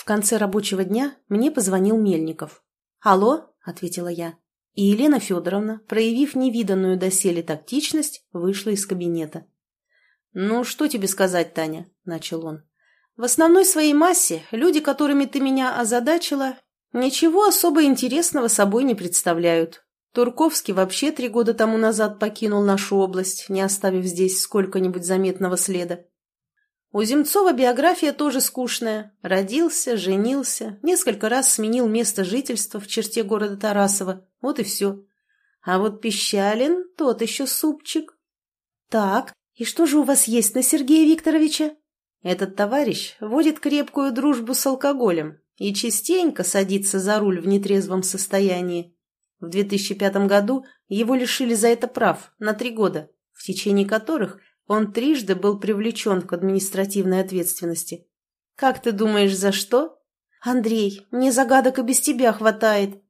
В конце рабочего дня мне позвонил Мельников. «Алло», — ответила я. И Елена Федоровна, проявив невиданную доселе тактичность, вышла из кабинета. «Ну, что тебе сказать, Таня?» – начал он. «В основной своей массе люди, которыми ты меня озадачила, ничего особо интересного собой не представляют. Турковский вообще три года тому назад покинул нашу область, не оставив здесь сколько-нибудь заметного следа. У Земцова биография тоже скучная. Родился, женился, несколько раз сменил место жительства в черте города Тарасова. Вот и все. А вот Пищалин – тот еще супчик. Так, и что же у вас есть на Сергея Викторовича? Этот товарищ водит крепкую дружбу с алкоголем и частенько садится за руль в нетрезвом состоянии. В 2005 году его лишили за это прав на три года, в течение которых – он трижды был привлечен к административной ответственности. Как ты думаешь, за что? Андрей, мне загадок и без тебя хватает.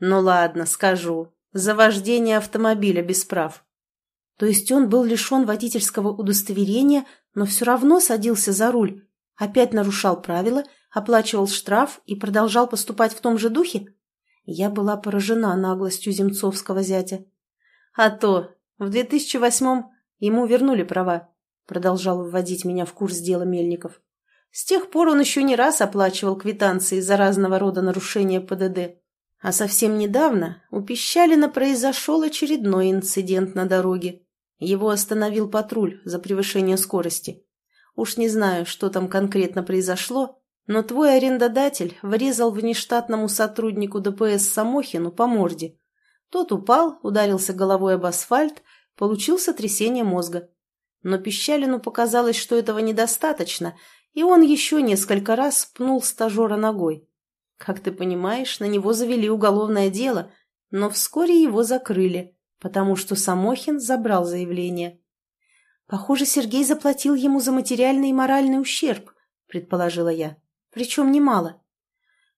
Ну ладно, скажу. За вождение автомобиля без прав. То есть он был лишен водительского удостоверения, но все равно садился за руль, опять нарушал правила, оплачивал штраф и продолжал поступать в том же духе? Я была поражена наглостью земцовского зятя. А то в 2008-м Ему вернули права, продолжал вводить меня в курс дела Мельников. С тех пор он еще не раз оплачивал квитанции за разного рода нарушения ПДД. А совсем недавно у Пищалина произошел очередной инцидент на дороге. Его остановил патруль за превышение скорости. Уж не знаю, что там конкретно произошло, но твой арендодатель врезал внештатному сотруднику ДПС Самохину по морде. Тот упал, ударился головой об асфальт получил сотрясение мозга. Но Пищалину показалось, что этого недостаточно, и он еще несколько раз пнул стажера ногой. Как ты понимаешь, на него завели уголовное дело, но вскоре его закрыли, потому что Самохин забрал заявление. «Похоже, Сергей заплатил ему за материальный и моральный ущерб», — предположила я. «Причем немало».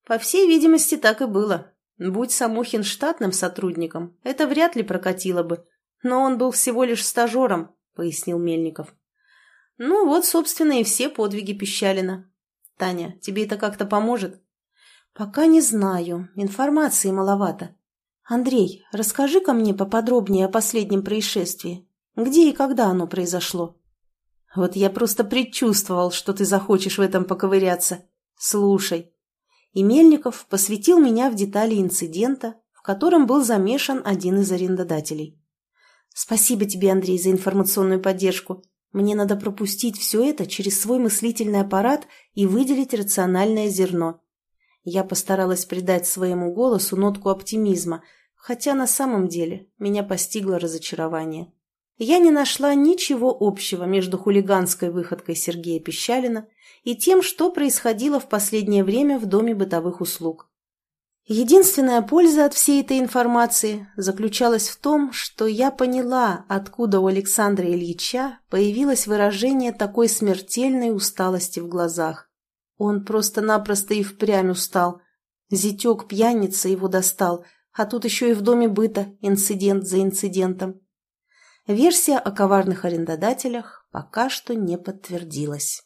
По всей видимости, так и было. Будь Самохин штатным сотрудником, это вряд ли прокатило бы. Но он был всего лишь стажером, пояснил Мельников. Ну вот, собственно, и все подвиги Пищалина. Таня, тебе это как-то поможет? Пока не знаю, информации маловато. Андрей, расскажи-ка мне поподробнее о последнем происшествии. Где и когда оно произошло? Вот я просто предчувствовал, что ты захочешь в этом поковыряться. Слушай. И Мельников посвятил меня в детали инцидента, в котором был замешан один из арендодателей. Спасибо тебе, Андрей, за информационную поддержку. Мне надо пропустить все это через свой мыслительный аппарат и выделить рациональное зерно. Я постаралась придать своему голосу нотку оптимизма, хотя на самом деле меня постигло разочарование. Я не нашла ничего общего между хулиганской выходкой Сергея Пещалина и тем, что происходило в последнее время в Доме бытовых услуг. Единственная польза от всей этой информации заключалась в том, что я поняла, откуда у Александра Ильича появилось выражение такой смертельной усталости в глазах. Он просто-напросто и впрямь устал. Зятек пьяница его достал, а тут еще и в доме быта инцидент за инцидентом. Версия о коварных арендодателях пока что не подтвердилась.